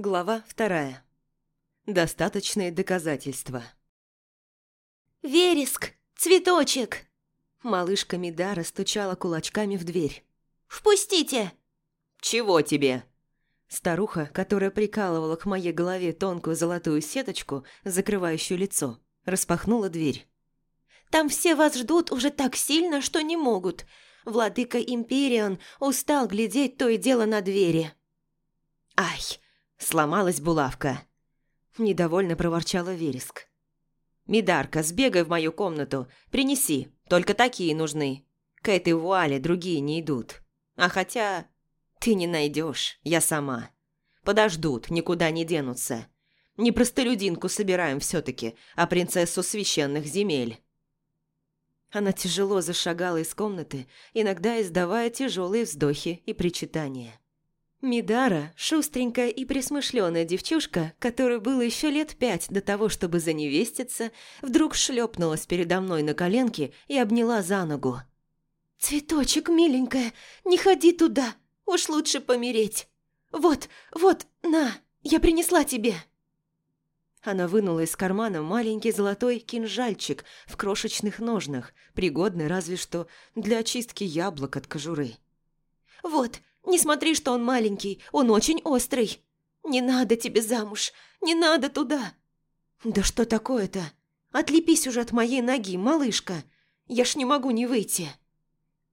Глава вторая. Достаточные доказательства. «Вереск! Цветочек!» Малышка Мидара стучала кулачками в дверь. «Впустите!» «Чего тебе?» Старуха, которая прикалывала к моей голове тонкую золотую сеточку, закрывающую лицо, распахнула дверь. «Там все вас ждут уже так сильно, что не могут. Владыка Империон устал глядеть то и дело на двери». «Ай!» Сломалась булавка. Недовольно проворчала Вереск. «Мидарка, сбегай в мою комнату, принеси, только такие нужны. К этой вуале другие не идут. А хотя... Ты не найдешь, я сама. Подождут, никуда не денутся. Не простолюдинку собираем все-таки, а принцессу священных земель». Она тяжело зашагала из комнаты, иногда издавая тяжелые вздохи и причитания. Мидара, шустренькая и присмышленая девчушка, которой было еще лет пять до того, чтобы заневеститься, вдруг шлепнулась передо мной на коленки и обняла за ногу. «Цветочек, миленькая, не ходи туда, уж лучше помереть. Вот, вот, на, я принесла тебе». Она вынула из кармана маленький золотой кинжальчик в крошечных ножнах, пригодный разве что для очистки яблок от кожуры. «Вот, не смотри, что он маленький, он очень острый. Не надо тебе замуж, не надо туда. Да что такое-то? Отлепись уже от моей ноги, малышка. Я ж не могу не выйти.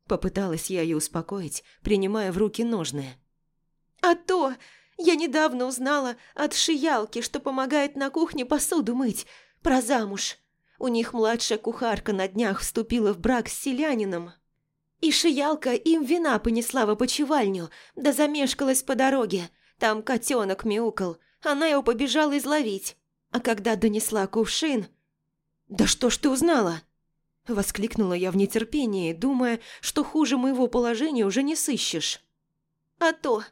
Попыталась я ее успокоить, принимая в руки ножны. А то я недавно узнала от шиялки, что помогает на кухне посуду мыть, про замуж. У них младшая кухарка на днях вступила в брак с селянином. И шиялка им вина понесла в опочивальню, да замешкалась по дороге. Там котенок мяукал, она его побежала изловить. А когда донесла кувшин... «Да что ж ты узнала?» Воскликнула я в нетерпении, думая, что хуже моего положения уже не сыщешь. «А то...»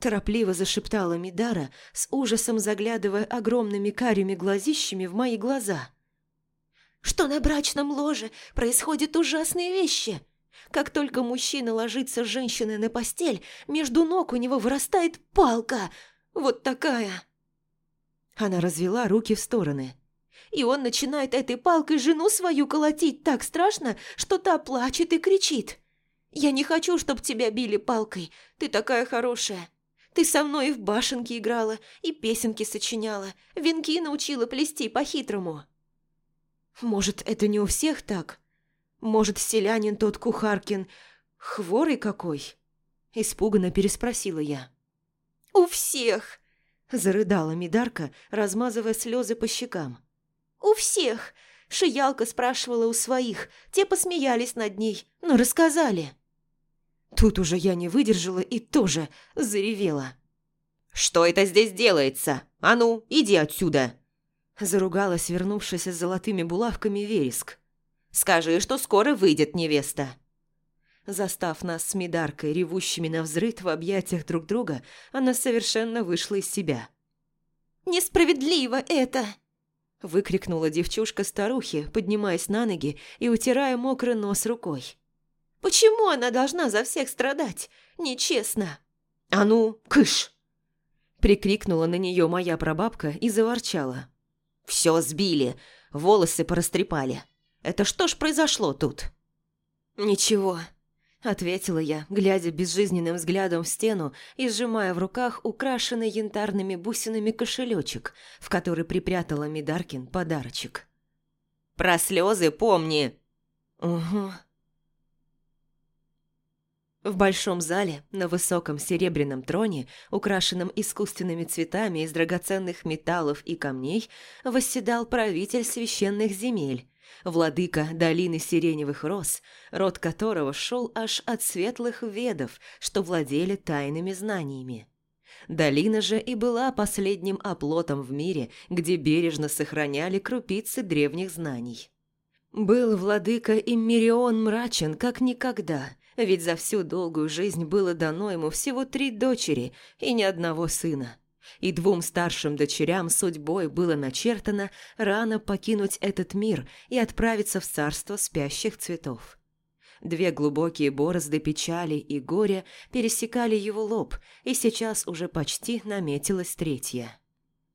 Торопливо зашептала Мидара, с ужасом заглядывая огромными карими глазищами в мои глаза. «Что на брачном ложе происходят ужасные вещи. Как только мужчина ложится с женщиной на постель, между ног у него вырастает палка. Вот такая. Она развела руки в стороны. И он начинает этой палкой жену свою колотить так страшно, что та плачет и кричит. «Я не хочу, чтобы тебя били палкой. Ты такая хорошая. Ты со мной и в башенке играла, и песенки сочиняла, венки научила плести по-хитрому». «Может, это не у всех так?» Может, селянин тот Кухаркин хворый какой?» Испуганно переспросила я. «У всех!» – зарыдала Мидарка, размазывая слезы по щекам. «У всех!» – Шиялка спрашивала у своих, те посмеялись над ней, но рассказали. Тут уже я не выдержала и тоже заревела. «Что это здесь делается? А ну, иди отсюда!» Заругалась вернувшаяся с золотыми булавками вереск. Скажи, что скоро выйдет невеста». Застав нас с Мидаркой, ревущими на взрыв в объятиях друг друга, она совершенно вышла из себя. «Несправедливо это!» Выкрикнула девчушка старухи, поднимаясь на ноги и утирая мокрый нос рукой. «Почему она должна за всех страдать? Нечестно!» «А ну, кыш!» Прикрикнула на нее моя прабабка и заворчала. «Все сбили, волосы порастрепали. Это что ж произошло тут?» «Ничего», – ответила я, глядя безжизненным взглядом в стену и сжимая в руках украшенный янтарными бусинами кошелечек, в который припрятала Мидаркин подарочек. «Про слезы помни!» «Угу». В большом зале, на высоком серебряном троне, украшенном искусственными цветами из драгоценных металлов и камней, восседал правитель священных земель, владыка долины сиреневых роз, род которого шел аж от светлых ведов, что владели тайными знаниями. Долина же и была последним оплотом в мире, где бережно сохраняли крупицы древних знаний. Был владыка Иммерион мрачен, как никогда, ведь за всю долгую жизнь было дано ему всего три дочери и ни одного сына и двум старшим дочерям судьбой было начертано рано покинуть этот мир и отправиться в царство спящих цветов. Две глубокие борозды печали и горя пересекали его лоб, и сейчас уже почти наметилась третья.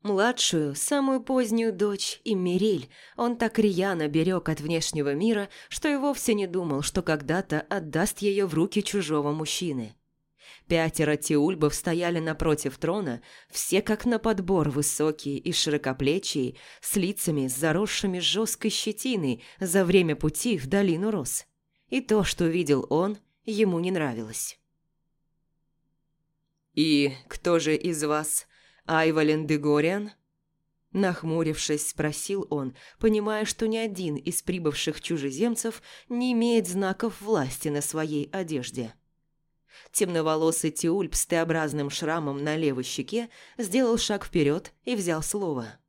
Младшую, самую позднюю дочь, Иммериль, он так рьяно берег от внешнего мира, что и вовсе не думал, что когда-то отдаст ее в руки чужого мужчины. Пятеро теульбов стояли напротив трона, все как на подбор высокие и широкоплечие, с лицами, заросшими жесткой щетиной за время пути в долину рос. И то, что видел он, ему не нравилось. «И кто же из вас Айвален Дегориан?» Нахмурившись, спросил он, понимая, что ни один из прибывших чужеземцев не имеет знаков власти на своей одежде. Темноволосый Тиульп с Т-образным шрамом на левой щеке сделал шаг вперед и взял слово.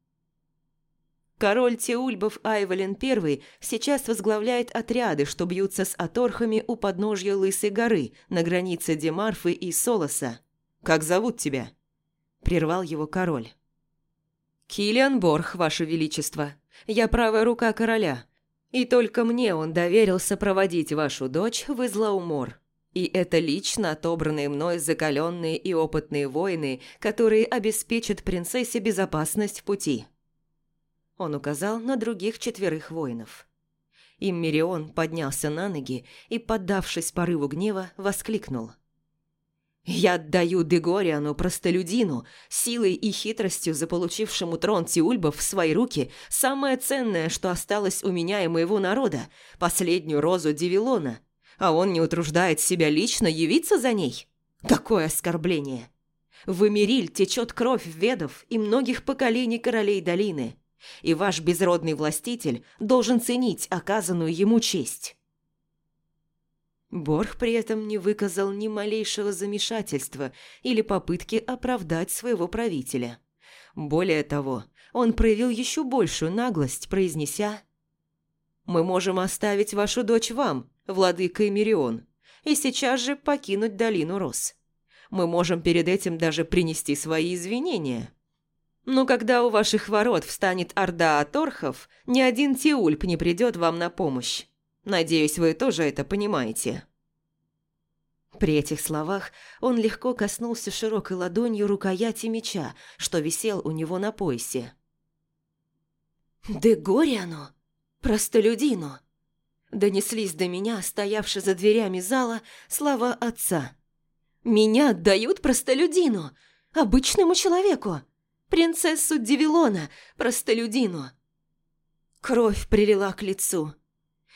Король Теульбов Айвален I сейчас возглавляет отряды, что бьются с аторхами у подножья Лысой горы на границе Демарфы и Солоса. Как зовут тебя?» прервал его король. «Киллиан Борх, ваше величество. Я правая рука короля. И только мне он доверился проводить вашу дочь в Излаумор. И это лично отобранные мной закаленные и опытные воины, которые обеспечат принцессе безопасность в пути». Он указал на других четверых воинов. Иммерион поднялся на ноги и, поддавшись порыву гнева, воскликнул – я отдаю Дегориану, простолюдину, силой и хитростью заполучившему трон Тиульбов в свои руки, самое ценное, что осталось у меня и моего народа, последнюю розу Девилона. А он не утруждает себя лично явиться за ней? Какое оскорбление! В Эмириль течет кровь ведов и многих поколений королей долины, и ваш безродный властитель должен ценить оказанную ему честь. Борг при этом не выказал ни малейшего замешательства или попытки оправдать своего правителя. Более того, он проявил еще большую наглость, произнеся «Мы можем оставить вашу дочь вам, владыка Эмирион, и сейчас же покинуть долину Рос. Мы можем перед этим даже принести свои извинения». Но когда у ваших ворот встанет орда аторхов, ни один Тиульп не придет вам на помощь. Надеюсь, вы тоже это понимаете». При этих словах он легко коснулся широкой ладонью рукояти меча, что висел у него на поясе. «Дегориану? Простолюдину?» Донеслись до меня, стоявшие за дверями зала, слова отца. «Меня отдают простолюдину, обычному человеку, принцессу Девилона, простолюдину». Кровь прилила к лицу.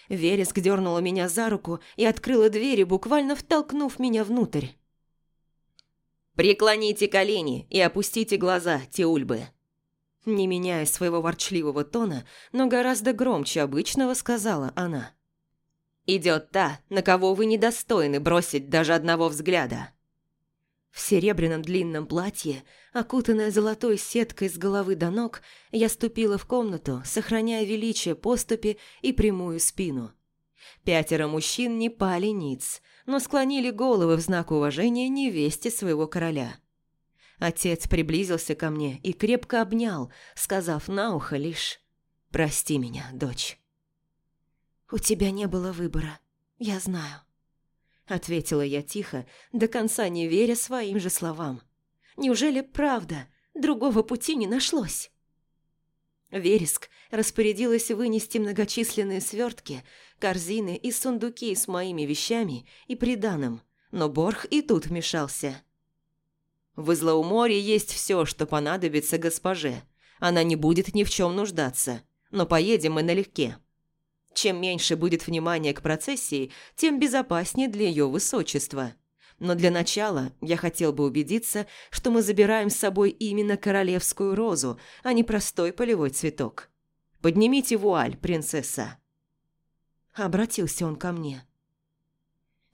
Вереск дернула меня за руку и открыла двери, буквально втолкнув меня внутрь. «Преклоните колени и опустите глаза, Теульбы!» Не меняя своего ворчливого тона, но гораздо громче обычного, сказала она. «Идет та, на кого вы недостойны бросить даже одного взгляда!» В серебряном длинном платье, окутанная золотой сеткой с головы до ног, я ступила в комнату, сохраняя величие поступи и прямую спину. Пятеро мужчин не пали ниц, но склонили головы в знак уважения невесте своего короля. Отец приблизился ко мне и крепко обнял, сказав на ухо лишь «Прости меня, дочь». «У тебя не было выбора, я знаю». Ответила я тихо, до конца не веря своим же словам. Неужели правда? Другого пути не нашлось. Вереск распорядилась вынести многочисленные свертки, корзины и сундуки с моими вещами и приданым, но Борх и тут вмешался. «В Излауморе есть все, что понадобится госпоже. Она не будет ни в чем нуждаться, но поедем мы налегке. Чем меньше будет внимания к процессии, тем безопаснее для ее высочества. Но для начала я хотел бы убедиться, что мы забираем с собой именно королевскую розу, а не простой полевой цветок. Поднимите вуаль, принцесса. Обратился он ко мне.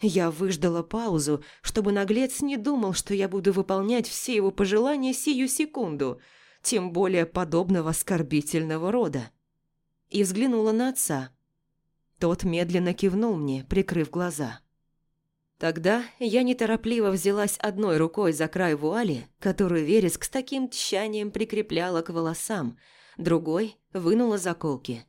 Я выждала паузу, чтобы наглец не думал, что я буду выполнять все его пожелания сию секунду, тем более подобного оскорбительного рода. И взглянула на отца. Тот медленно кивнул мне, прикрыв глаза. Тогда я неторопливо взялась одной рукой за край вуали, которую Вереск с таким тщанием прикрепляла к волосам, другой вынула заколки.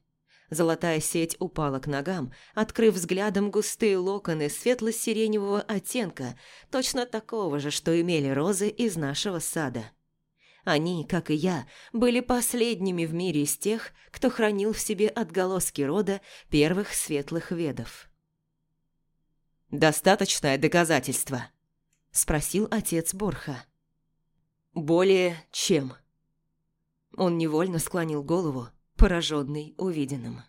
Золотая сеть упала к ногам, открыв взглядом густые локоны светло-сиреневого оттенка, точно такого же, что имели розы из нашего сада. Они, как и я, были последними в мире из тех, кто хранил в себе отголоски рода первых светлых ведов. «Достаточное доказательство?» – спросил отец Борха. «Более чем». Он невольно склонил голову, пораженный увиденным.